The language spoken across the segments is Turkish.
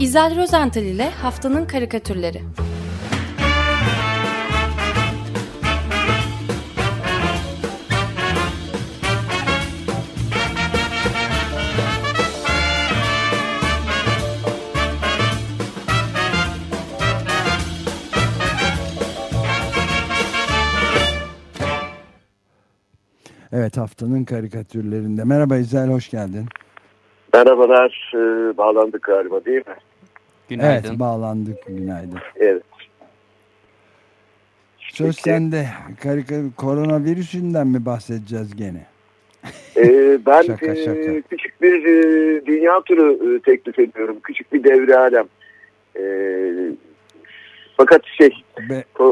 İzel Rozental ile Haftanın Karikatürleri Evet haftanın karikatürlerinde. Merhaba İzel hoş geldin. Merhabalar. Ee, bağlandık galiba değil mi? Günaydın. Evet bağlandık günaydın. Evet. Söz Peki. sende. Karikatür koronavirüsünden mi bahsedeceğiz gene? Ee, ben şaka, e, şaka. küçük bir e, dünya turu e, teklif ediyorum. Küçük bir devre alem. E, fakat şey Be e,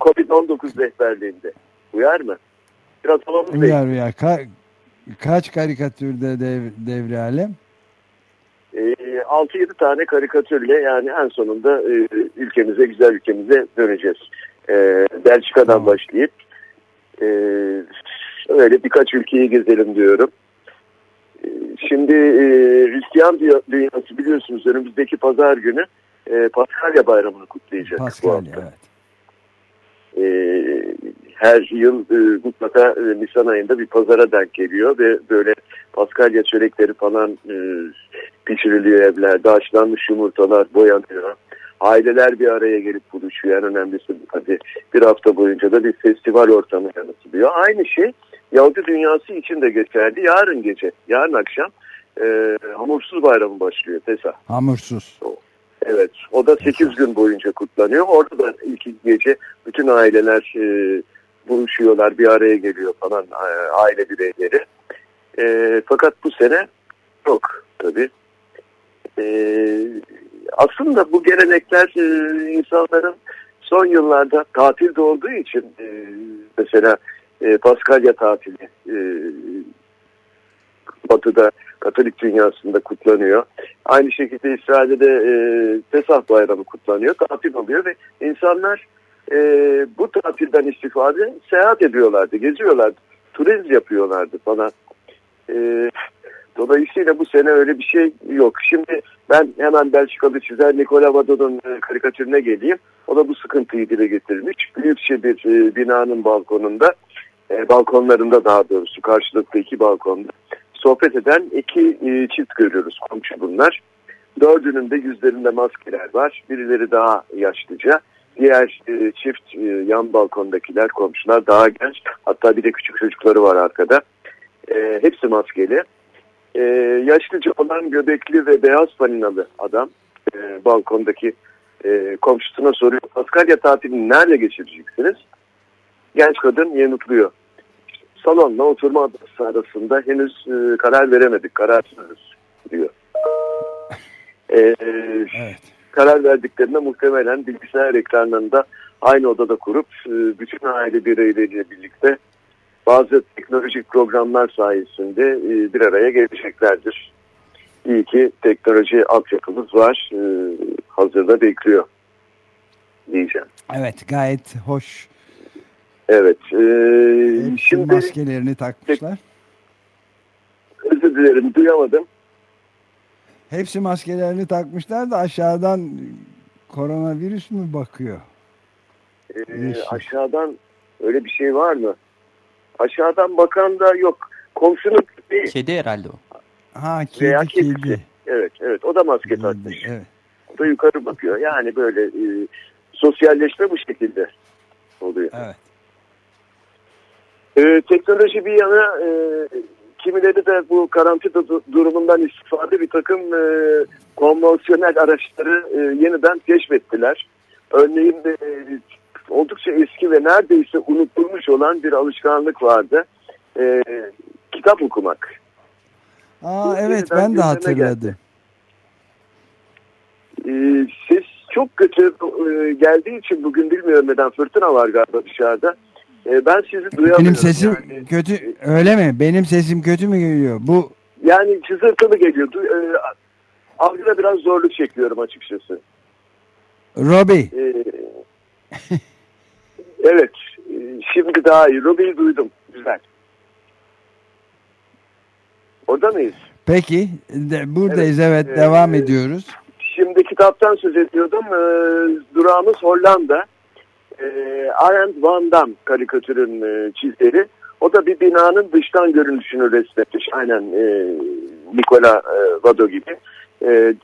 Covid-19 rehberliğinde. Uyar mı? Biraz havamız Uyar uyar. Ka kaç karikatürde dev devre alem? E, ee, 6-7 tane karikatürle yani en sonunda e, ülkemize, güzel ülkemize döneceğiz. E, Belçika'dan başlayıp e, öyle birkaç ülkeyi gezelim diyorum. E, şimdi e, Hristiyan dünyası biliyorsunuz önümüzdeki pazar günü e, Paskalya bayramını kutlayacak. Paskalya evet. E, her yıl e, mutlaka e, Nisan ayında bir pazara denk geliyor ve böyle Paskalya çörekleri falan e, pişiriliyor evlerde. Haşlanmış yumurtalar boyanıyor. Aileler bir araya gelip buluşuyor. En önemlisi hadi bir hafta boyunca da bir festival ortamı yaratılıyor. Aynı şey Yahudi dünyası için de geçerli. Yarın gece, yarın akşam e, Hamursuz Bayramı başlıyor Pesa. Hamursuz. Evet. O da 8 gün boyunca kutlanıyor. Orada da ilk gece bütün aileler e, buluşuyorlar, bir araya geliyor falan e, aile bireyleri. E, fakat bu sene yok tabii. E, aslında bu gelenekler e, insanların son yıllarda tatilde olduğu için e, mesela e, Paskalya tatili e, Batı'da Katolik dünyasında kutlanıyor. Aynı şekilde İsrail'de de e, Pesah bayramı kutlanıyor. Tatil oluyor ve insanlar e, bu tatilden istifade seyahat ediyorlardı, geziyorlardı, turizm yapıyorlardı falan. E, dolayısıyla bu sene öyle bir şey yok. Şimdi ben hemen Belçikalı çizer Nikola Vadod'un e, karikatürüne geleyim. O da bu sıkıntıyı dile getirmiş. Büyükçe bir e, binanın balkonunda, e, balkonlarında daha doğrusu karşılıklı iki balkonda sohbet eden iki çift görüyoruz komşu bunlar. Dördünün de yüzlerinde maskeler var. Birileri daha yaşlıca. Diğer çift yan balkondakiler komşular daha genç. Hatta bir de küçük çocukları var arkada. Hepsi maskeli. E, yaşlıca olan göbekli ve beyaz paninalı adam e, balkondaki e, komşusuna soruyor. Paskalya tatilini nerede geçireceksiniz? Genç kadın yanıtlıyor. Salonla oturma adası arasında henüz e, karar veremedik, kararsızız diyor. E, evet karar verdiklerinde muhtemelen bilgisayar ekranlarında aynı odada kurup e, bütün aile bireyleriyle birlikte bazı teknolojik programlar sayesinde e, bir araya geleceklerdir. İyi ki teknoloji altyapımız var. E, hazırda bekliyor diyeceğim. Evet gayet hoş. Evet. E, şimdi maskelerini takmışlar. Özür dilerim duyamadım. Hepsi maskelerini takmışlar da aşağıdan koronavirüs mü bakıyor? Ee, aşağıdan öyle bir şey var mı? Aşağıdan bakan da yok. Komşunun bir... Kedi herhalde o. Ha kedi Veya kedi. kedi. Evet evet o da maske takmış. Evet. O da yukarı bakıyor. Yani böyle e, sosyalleşme bu şekilde oluyor. Evet. Ee, teknoloji bir yana e, kimileri de bu karantina durumundan istifade bir takım e, konvansiyonel araçları e, yeniden keşfettiler. Örneğin de, e, oldukça eski ve neredeyse unutulmuş olan bir alışkanlık vardı. E, kitap okumak. Aa, bu evet ben de hatırladım. E, ses çok kötü e, geldiği için bugün bilmiyorum neden fırtına var galiba dışarıda. E, ben sizi duyamıyorum. Benim sesim yani. kötü öyle mi? Benim sesim kötü mü geliyor? Bu yani çızırtılı geliyor. E, algıda biraz zorluk çekiyorum açıkçası. Robbie. E, evet. E, şimdi daha iyi. Robbie'yi duydum. Güzel. Orada mıyız? Peki. De, buradayız evet. evet. Devam e, ediyoruz. Şimdiki kitaptan söz ediyordum. E, durağımız Hollanda. E, Arend Van Dam karikatürün e, çizeri. O da bir binanın dıştan görünüşünü resmetmiş. Aynen e, Nikola e, Vado gibi. E,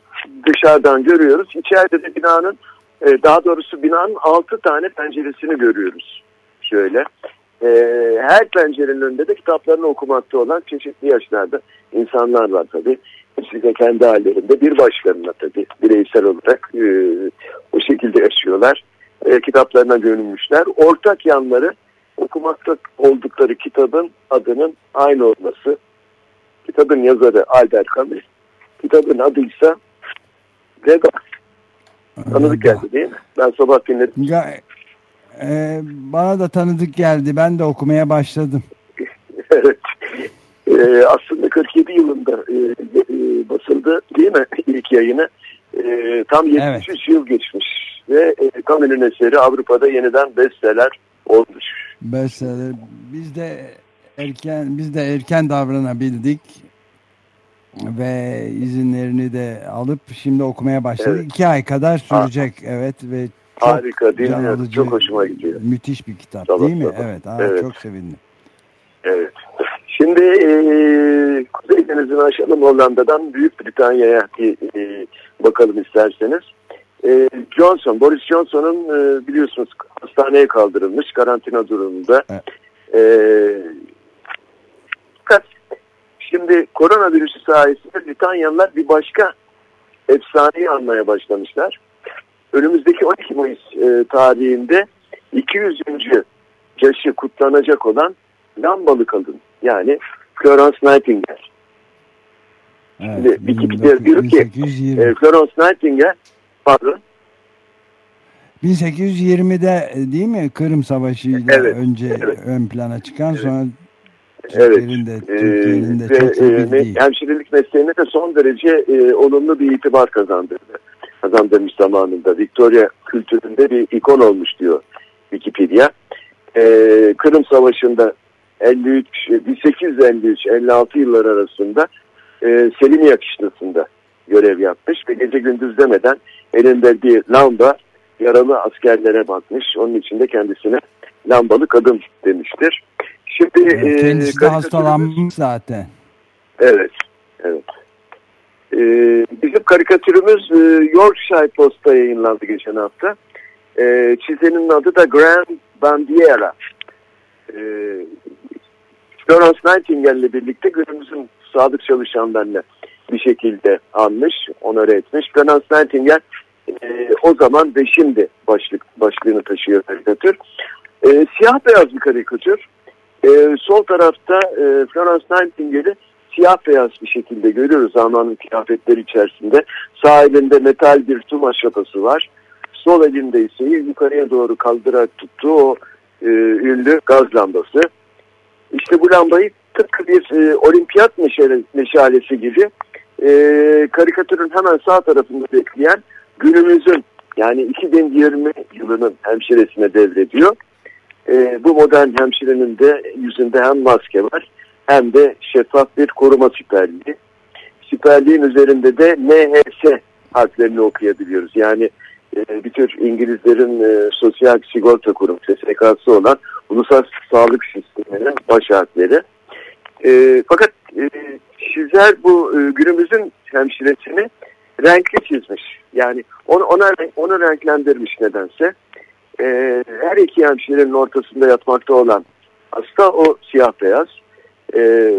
dışarıdan görüyoruz. İçeride de binanın e, daha doğrusu binanın altı tane penceresini görüyoruz. Şöyle. E, her pencerenin önünde de kitaplarını okumakta olan çeşitli yaşlarda insanlar var tabii. Hepsi de kendi hallerinde bir başlarına tabii bireysel olarak e, o şekilde yaşıyorlar. E, kitaplarına gömülmüşler. Ortak yanları okumakta oldukları kitabın adının aynı olması. Kitabın yazarı Albert Camus. Kitabın adıysa Vega. Tanıdık geldi değil mi? Ben sabah dinledim. Ya, e, bana da tanıdık geldi. Ben de okumaya başladım. evet. E, aslında 47 yılında e, e, basıldı değil mi ilk yayını? E, tam 73 evet. yıl geçmiş ve e, Camus'un eseri Avrupa'da yeniden bestseller olmuş. Bestseller. Biz de erken biz de erken davranabildik ve izinlerini de alıp şimdi okumaya başladık. Evet. İki ay kadar sürecek ha. evet ve çok Harika dinliyorum. Çok hoşuma gidiyor. Müthiş bir kitap sabah, değil mi? Evet, aa, evet. Çok sevindim. Evet. Şimdi e, Kuzey Denizi'ni aşalım Hollanda'dan Büyük Britanya'ya bir e, bakalım isterseniz. E, Johnson, Boris Johnson'un e, biliyorsunuz hastaneye kaldırılmış karantina durumunda. Evet. E, Şimdi koronavirüsü sayesinde Britanyalılar bir başka efsaneyi anmaya başlamışlar. Önümüzdeki 12 Mayıs e, tarihinde 200. yaşı kutlanacak olan Lambalı kadın yani Florence Nightingale. Evet, Şimdi Wikipedia diyor ki e, Florence Nightingale pardon 1820'de e, değil mi Kırım Savaşı ile evet, önce evet. ön plana çıkan evet. sonra Evet. De, Türkiye'nin de çok e, hemşirelik mesleğine de son derece e, olumlu bir itibar kazandırdı. Kazandırmış zamanında. Victoria kültüründe bir ikon olmuş diyor Wikipedia. E, Kırım Savaşı'nda 53, 1853-56 yıllar arasında e, Selimiye kışlasında görev yapmış ve gece gündüz demeden elinde bir lamba yaralı askerlere bakmış. Onun için de kendisine lambalı kadın demiştir. Şimdi evet, kendisi e, de hastalanmış zaten. Evet, evet. E, bizim karikatürümüz e, Yorkshire Post'ta yayınlandı geçen hafta. E, çizenin adı da Graham Bandiera. E, Florence Nightingale ile birlikte günümüzün sadık çalışanlarını bir şekilde anmış, onore etmiş. Florence Nightingale e, o zaman ve şimdi başlık başlığını taşıyor karikatür. E, siyah beyaz bir karikatür. E, sol tarafta e, Florence Nightingale'i siyah beyaz bir şekilde görüyoruz zamanın kıyafetleri içerisinde. Sağ elinde metal bir tüm aşapası var. Sol elinde ise yukarıya doğru kaldırarak tuttuğu o e, ünlü gaz lambası. İşte bu lambayı tıpkı bir e, olimpiyat meşale, meşalesi gibi e, karikatürün hemen sağ tarafında bekleyen günümüzün yani 2020 yılının hemşiresine devrediyor. E, bu modern hemşirenin de yüzünde hem maske var hem de şeffaf bir koruma siperliği. Siperliğin üzerinde de NHS harflerini okuyabiliyoruz. Yani e, bir tür İngilizlerin e, sosyal sigorta kurum SSK'sı olan ulusal sağlık sisteminin baş harfleri. E, fakat e, çizer bu e, günümüzün hemşiresini renkli çizmiş. Yani onu, ona, onu renklendirmiş nedense e, her iki hemşirenin ortasında yatmakta olan hasta o siyah beyaz. E,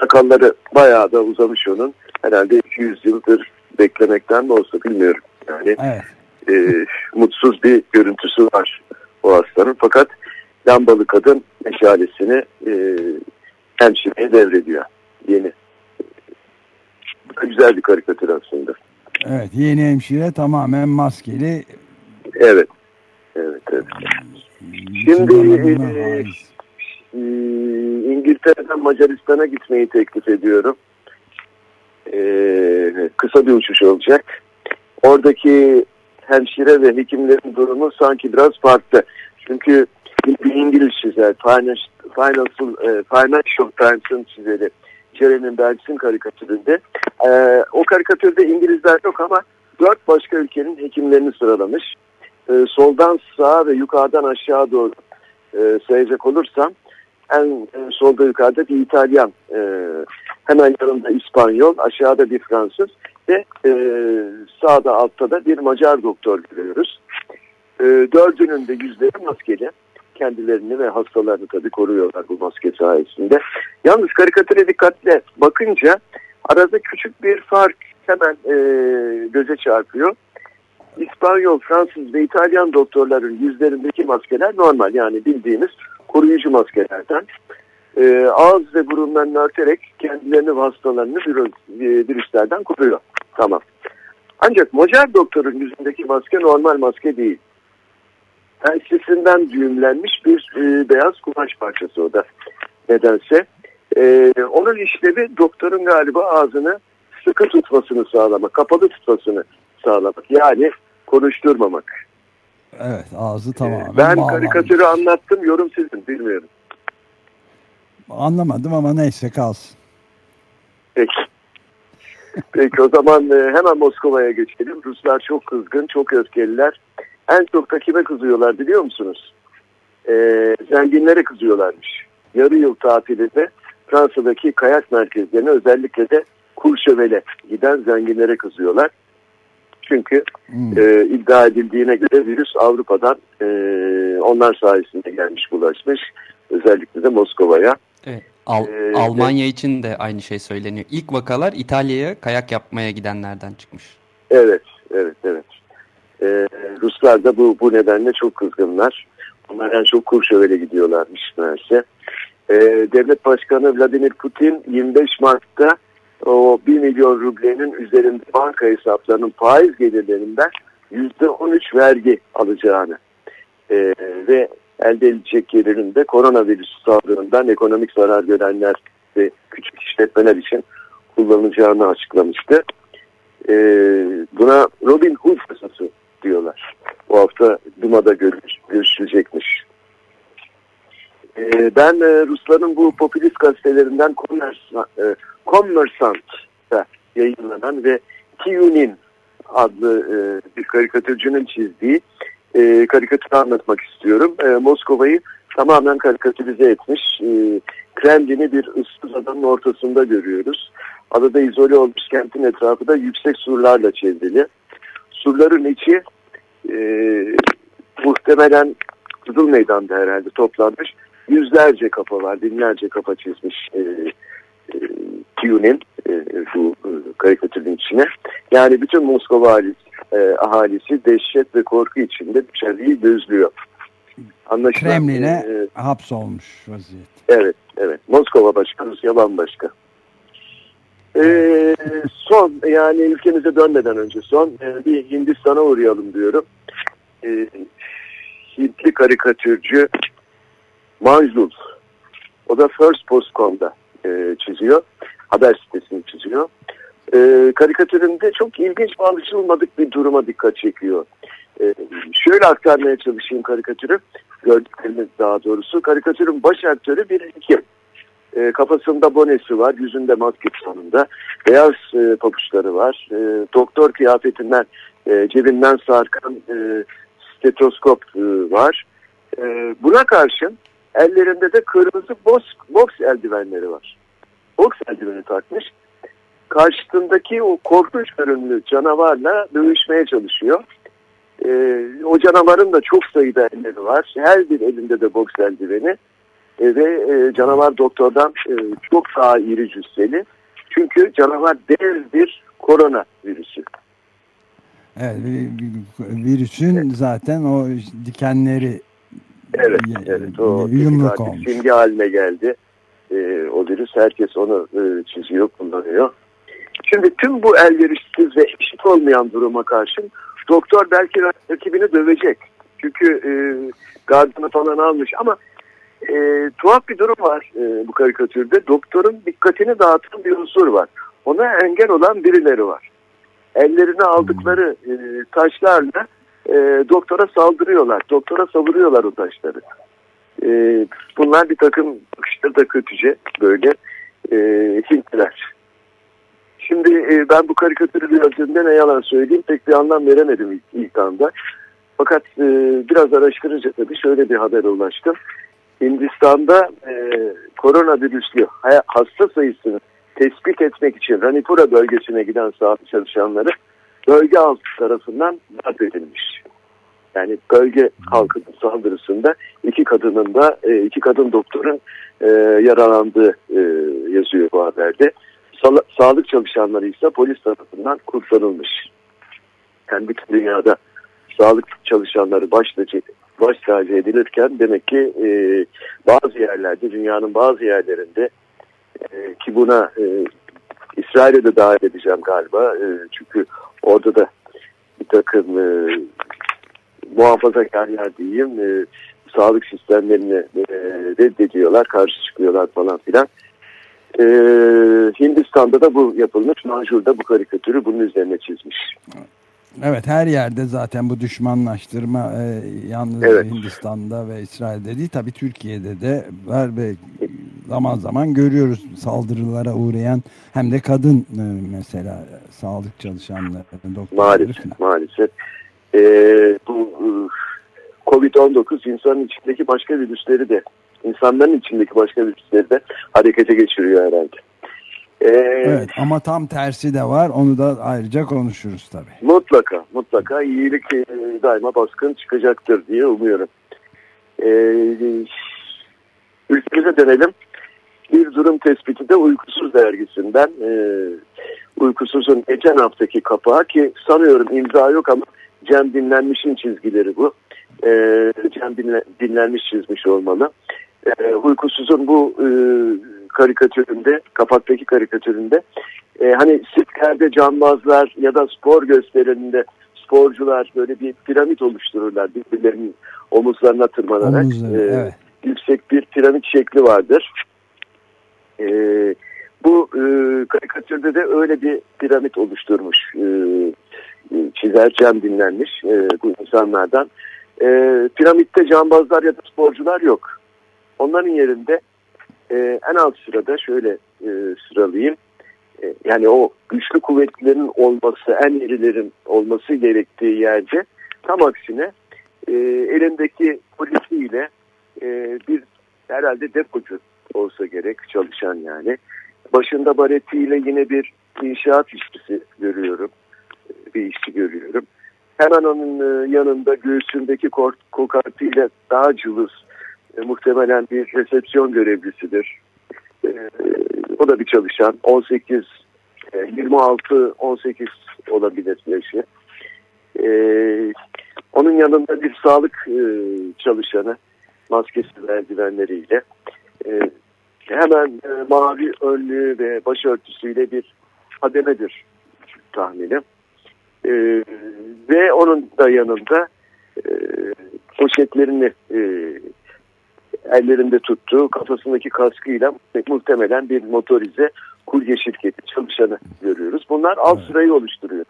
sakalları bayağı da uzamış onun. Herhalde 200 yıldır beklemekten mi olsa bilmiyorum. Yani evet. e, mutsuz bir görüntüsü var o hastanın. Fakat lambalı kadın meşalesini e, hemşireye devrediyor. Yeni. Güzel bir karikatür aslında. Evet yeni hemşire tamamen maskeli. Evet. Evet, evet. Şimdi e, e, İngiltere'den Macaristan'a gitmeyi teklif ediyorum. E, kısa bir uçuş olacak. Oradaki hemşire ve hekimlerin durumu sanki biraz farklı. Çünkü bir İngiliz çizer, Financial, Financial, e, Financial Times'ın çizeri Jeremy Belch'in karikatüründe. E, o karikatürde İngilizler yok ama dört başka ülkenin hekimlerini sıralamış. E, soldan sağa ve yukarıdan aşağı doğru e, sayacak olursam en e, solda yukarıda bir İtalyan, e, hemen yanında İspanyol, aşağıda bir Fransız ve e, sağda altta da bir Macar doktor görüyoruz. E, dördünün de yüzleri maskeli. Kendilerini ve hastalarını tabii koruyorlar bu maske sayesinde. Yalnız karikatüre dikkatle bakınca arada küçük bir fark hemen e, göze çarpıyor. İspanyol, Fransız ve İtalyan doktorların yüzlerindeki maskeler normal yani bildiğimiz koruyucu maskelerden. E, ağız ve burunlarını örterek kendilerini ve hastalarını virüs, e, virüslerden koruyor. Tamam. Ancak Macar doktorun yüzündeki maske normal maske değil. Telsisinden düğümlenmiş bir e, beyaz kumaş parçası o da nedense. E, onun işlevi doktorun galiba ağzını sıkı tutmasını sağlamak, kapalı tutmasını sağlamak. Yani konuşturmamak. Evet ağzı tamamen Ben karikatürü anlattım yorum sizin bilmiyorum. Anlamadım ama neyse kalsın. Peki. Peki o zaman e, hemen Moskova'ya geçelim. Ruslar çok kızgın, çok öfkeliler. En çok da kime kızıyorlar biliyor musunuz? Ee, zenginlere kızıyorlarmış. Yarı yıl tatilinde Fransa'daki kayak merkezlerine özellikle de Kurşövel'e giden zenginlere kızıyorlar. Çünkü hmm. e, iddia edildiğine göre virüs Avrupa'dan e, onlar sayesinde gelmiş bulaşmış. Özellikle de Moskova'ya. Evet. Al ee, Almanya de, için de aynı şey söyleniyor. İlk vakalar İtalya'ya kayak yapmaya gidenlerden çıkmış. Evet, evet, evet. Ee, Ruslar da bu, bu nedenle çok kızgınlar. Onlar en çok Kurşövel'e gidiyorlarmış meğerse. Ee, Devlet Başkanı Vladimir Putin 25 Mart'ta o 1 milyon rublenin üzerinde banka hesaplarının faiz gelirlerinden %13 vergi alacağını e, ve elde edilecek gelirin de koronavirüs salgınından ekonomik zarar görenler ve küçük işletmeler için kullanılacağını açıklamıştı. E, buna Robin Hood yasası diyorlar. Bu hafta Duma'da görüş, görüşülecekmiş. E, ben e, Rusların bu popülist gazetelerinden Kommersant'ta e, yayınlanan ve Tiyunin adlı e, bir karikatürcünün çizdiği e, karikatürü anlatmak istiyorum. E, Moskova'yı tamamen karikatürize etmiş. E, Kremlin'i bir ıssız adanın ortasında görüyoruz. Adada izole olmuş kentin etrafı da yüksek surlarla çevrili. Surların içi e, muhtemelen Kızıl Meydan'da herhalde toplanmış. Yüzlerce kafa var, binlerce kafa çizmiş e, e, Kiyu'nin e, bu e, karikatürün içine. Yani bütün Moskova ahalisi, e, ahalisi dehşet ve korku içinde dışarıyı gözlüyor. Anlaşılan, Kremlin'e e, hapsolmuş vaziyet. Evet, evet. Moskova başka, Rusya bambaşka. Ee, son yani ülkemize dönmeden önce son e, bir Hindistan'a uğrayalım diyorum. Ee, Hintli karikatürcü Manjul o da First Post.com'da e, çiziyor. Haber sitesini çiziyor. E, karikatüründe çok ilginç ve alışılmadık bir duruma dikkat çekiyor. E, şöyle aktarmaya çalışayım karikatürü. Gördüklerimiz daha doğrusu. Karikatürün baş aktörü bir hekim. E, kafasında bonesi var, yüzünde maske sonunda. Beyaz e, papuçları var. E, doktor kıyafetinden e, cebinden sarkan e, stetoskop e, var. E, buna karşın ellerinde de kırmızı boks, boks eldivenleri var. Boks eldiveni takmış. Karşısındaki o korkunç görünümlü canavarla dövüşmeye çalışıyor. E, o canavarın da çok sayıda elleri var. Her bir elinde de boks eldiveni. E, ve e, canavar doktordan e, çok daha iri cüsseli. Çünkü canavar dev bir korona virüsü. Evet, virüsün evet. zaten o dikenleri Evet, evet o yumruk olmuş. simge haline geldi. E, o virüs herkes onu e, çiziyor, kullanıyor. Şimdi tüm bu elverişsiz ve eşit olmayan duruma karşın doktor belki rakibini dövecek. Çünkü e, gardını falan almış ama e, tuhaf bir durum var e, bu karikatürde. Doktorun dikkatini dağıtan bir unsur var. Ona engel olan birileri var. Ellerine aldıkları e, taşlarla e, doktora saldırıyorlar. Doktora savuruyorlar o taşları. E, bunlar bir takım bakışta da kötüce böyle e, Hintliler. Şimdi e, ben bu karikatürü gördüğümde ne yalan söyleyeyim pek bir anlam veremedim ilk, ilk anda. Fakat e, biraz araştırınca tabii şöyle bir haber ulaştım. Hindistan'da e, koronavirüslü hasta sayısını tespit etmek için Ranipura bölgesine giden sağlık çalışanları bölge halkı tarafından darp edilmiş. Yani bölge halkının saldırısında iki kadının da e, iki kadın doktorun e, yaralandığı e, yazıyor bu haberde. Sa sağlık çalışanları ise polis tarafından kurtarılmış. Yani bütün dünyada sağlık çalışanları baş tacı, baş tacı edilirken demek ki e, bazı yerlerde dünyanın bazı yerlerinde e, ki buna e, İsrail'e de dahil edeceğim galiba. E, çünkü orada da bir takım e, muhafazakarlar diyeyim e, sağlık sistemlerini e, reddediyorlar, karşı çıkıyorlar falan filan. E, Hindistan'da da bu yapılmış. Manjur da bu karikatürü bunun üzerine çizmiş. Evet her yerde zaten bu düşmanlaştırma e, yalnız evet. Hindistan'da ve İsrail'de değil tabii Türkiye'de de var ve zaman zaman görüyoruz saldırılara uğrayan hem de kadın e, mesela sağlık çalışanları maalesef falan. maalesef e, bu e, Covid-19 insanın içindeki başka virüsleri de insanların içindeki başka virüsleri de harekete geçiriyor herhalde. Ee, evet ama tam tersi de var. Onu da ayrıca konuşuruz tabii. Mutlaka, mutlaka iyilik e, daima baskın çıkacaktır diye umuyorum. Ee, ülkemize dönelim. Bir durum tespiti de Uykusuz dergisinden. Ee, Uykusuz'un geçen haftaki kapağı ki sanıyorum imza yok ama Cem Dinlenmiş'in çizgileri bu. Ee, Cem dinle, Dinlenmiş çizmiş olmalı. Ee, Uykusuz'un bu e, karikatüründe, kapaktaki karikatüründe e, hani sirklerde canmazlar ya da spor gösterilerinde sporcular böyle bir piramit oluştururlar birbirlerinin omuzlarına tırmanarak. Omuzları, e, evet. Yüksek bir piramit şekli vardır. E, bu e, karikatürde de öyle bir piramit oluşturmuş e, çizer Cem dinlenmiş e, bu insanlardan. E, piramitte cambazlar ya da sporcular yok. Onların yerinde e, en alt sırada şöyle e, sıralayayım. E, yani o güçlü kuvvetlerin olması, en irilerin olması gerektiği yerde tam aksine e, elindeki polisiyle e, bir herhalde depocu olsa gerek çalışan yani. Başında baretiyle yine bir inşaat işçisi görüyorum. Bir işçi görüyorum. Hemen onun e, yanında göğsündeki kokartıyla daha cılız e, muhtemelen bir resepsiyon görevlisidir. E, o da bir çalışan. 18, e, 26, 18 olabilir yaşı. E, onun yanında bir sağlık e, çalışanı maskesi merdivenleriyle e, hemen e, mavi önlüğü ve başörtüsüyle bir hademedir tahminim. E, ve onun da yanında e, poşetlerini e, ellerinde tuttuğu kafasındaki kaskıyla muhtemelen bir motorize kurye şirketi çalışanı görüyoruz. Bunlar alt sırayı oluşturuyor.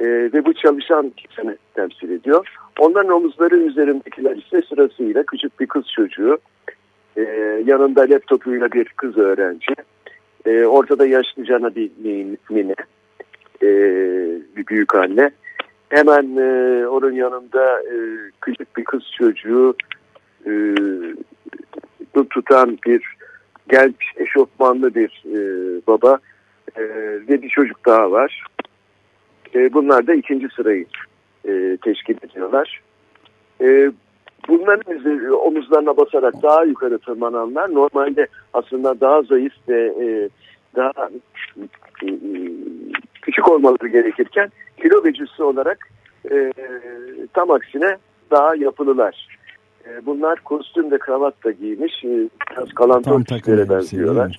Ee, ve bu çalışan kimseni temsil ediyor. Onların omuzları üzerindekiler ise sırasıyla küçük bir kız çocuğu, e, yanında laptopuyla bir kız öğrenci, e, ortada yaşlıcana bir mine, e, büyük anne. Hemen e, onun yanında e, küçük bir kız çocuğu, e, tutan bir genç eşofmanlı bir e, baba e, ve bir çocuk daha var. E, bunlar da ikinci sırayı e, teşkil ediyorlar. E, bunların omuzlarına basarak daha yukarı tırmananlar normalde aslında daha zayıf ve e, daha e, küçük olmaları gerekirken kilo cüssü olarak e, tam aksine daha yapılılar. E, bunlar kostüm ve kravat da giymiş. E, biraz kişilere benziyorlar.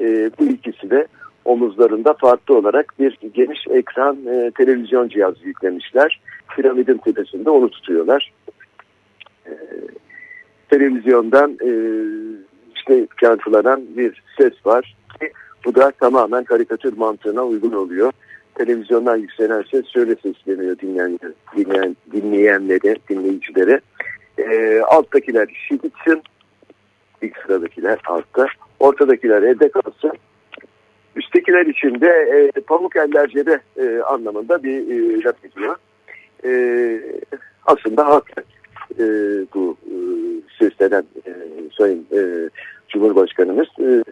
E, bu ikisi de omuzlarında farklı olarak bir geniş ekran e, televizyon cihazı yüklemişler. Piramidin tepesinde onu tutuyorlar. E, televizyondan e, işte yankılanan bir ses var. Bu da tamamen karikatür mantığına uygun oluyor. Televizyondan yükselen ses şöyle sesleniyor dinleyen, dinleyen, dinleyenlere, dinleyicilere. E, alttakiler işi bitsin. İlk sıradakiler altta. Ortadakiler evde kalsın. üsttekiler için de e, pamuk ellercede e, anlamında bir e, laf ediyor. E, aslında haklı e, bu e, seslenen e, Sayın e, Cumhurbaşkanımız. E,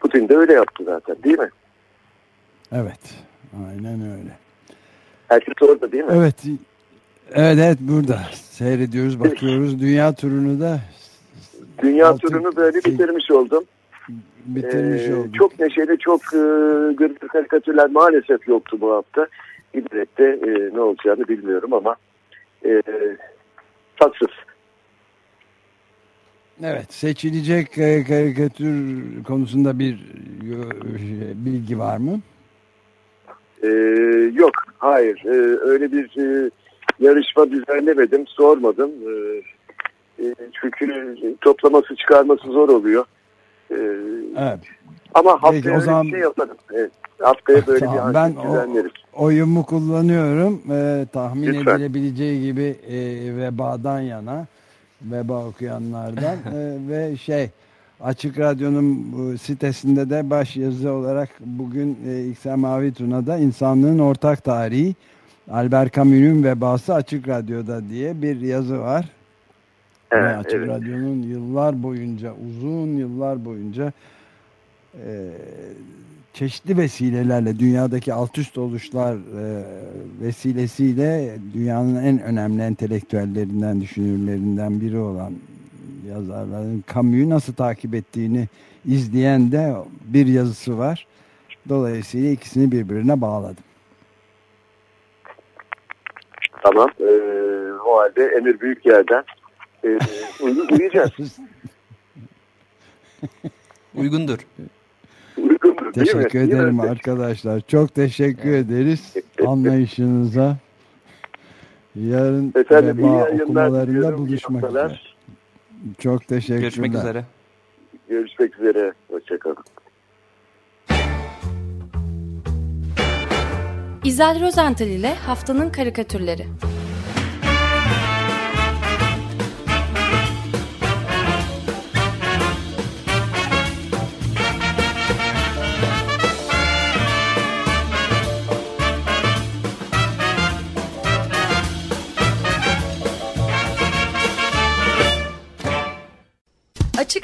Putin de öyle yaptı zaten değil mi? Evet. Aynen öyle. Herkes orada değil mi? Evet. Evet evet burada. Seyrediyoruz, bakıyoruz. Dünya turunu da Dünya altı, turunu böyle bitirmiş oldum. Bitirmiş ee, olduk. Çok neşeli, çok e, gırgır karikatürler maalesef yoktu bu hafta. De e, ne olacağını bilmiyorum ama e, tatsız. Evet, seçilecek karikatür konusunda bir bilgi var mı? Ee, yok, hayır. Ee, öyle bir e, yarışma düzenlemedim, sormadım. Ee, e, çünkü toplaması, çıkarması zor oluyor. Ee, evet. Ama haftaya Peki, o zaman... bir şey yaparım. Evet. Haftaya böyle tamam, bir ben düzenleriz. O, oyumu kullanıyorum. Ee, tahmin Lütfen. edilebileceği gibi e, vebadan yana. Veba okuyanlardan. e, ve şey Açık Radyo'nun sitesinde de baş yazı olarak bugün e, İksel Mavi Tuna'da insanlığın ortak tarihi Albert Camus'un vebası Açık Radyo'da diye bir yazı var. Evet, Açık evet. Radyo'nun yıllar boyunca uzun yıllar boyunca e, çeşitli vesilelerle dünyadaki alt üst oluşlar e, vesilesiyle dünyanın en önemli entelektüellerinden, düşünürlerinden biri olan yazarların Camus'u nasıl takip ettiğini izleyen de bir yazısı var. Dolayısıyla ikisini birbirine bağladım. Tamam. Ee, o halde Emir Büyükyer'den e, uyuyacağız. Uygundur. Uygundur Teşekkür mi? ederim arkadaşlar. Çok teşekkür evet. ederiz anlayışınıza. Yarın Efendim, okumalarında buluşmak üzere. Çok teşekkürler. Görüşmek üzere. Görüşmek üzere. Hoşçakalın. İzel Rozental ile Haftanın Karikatürleri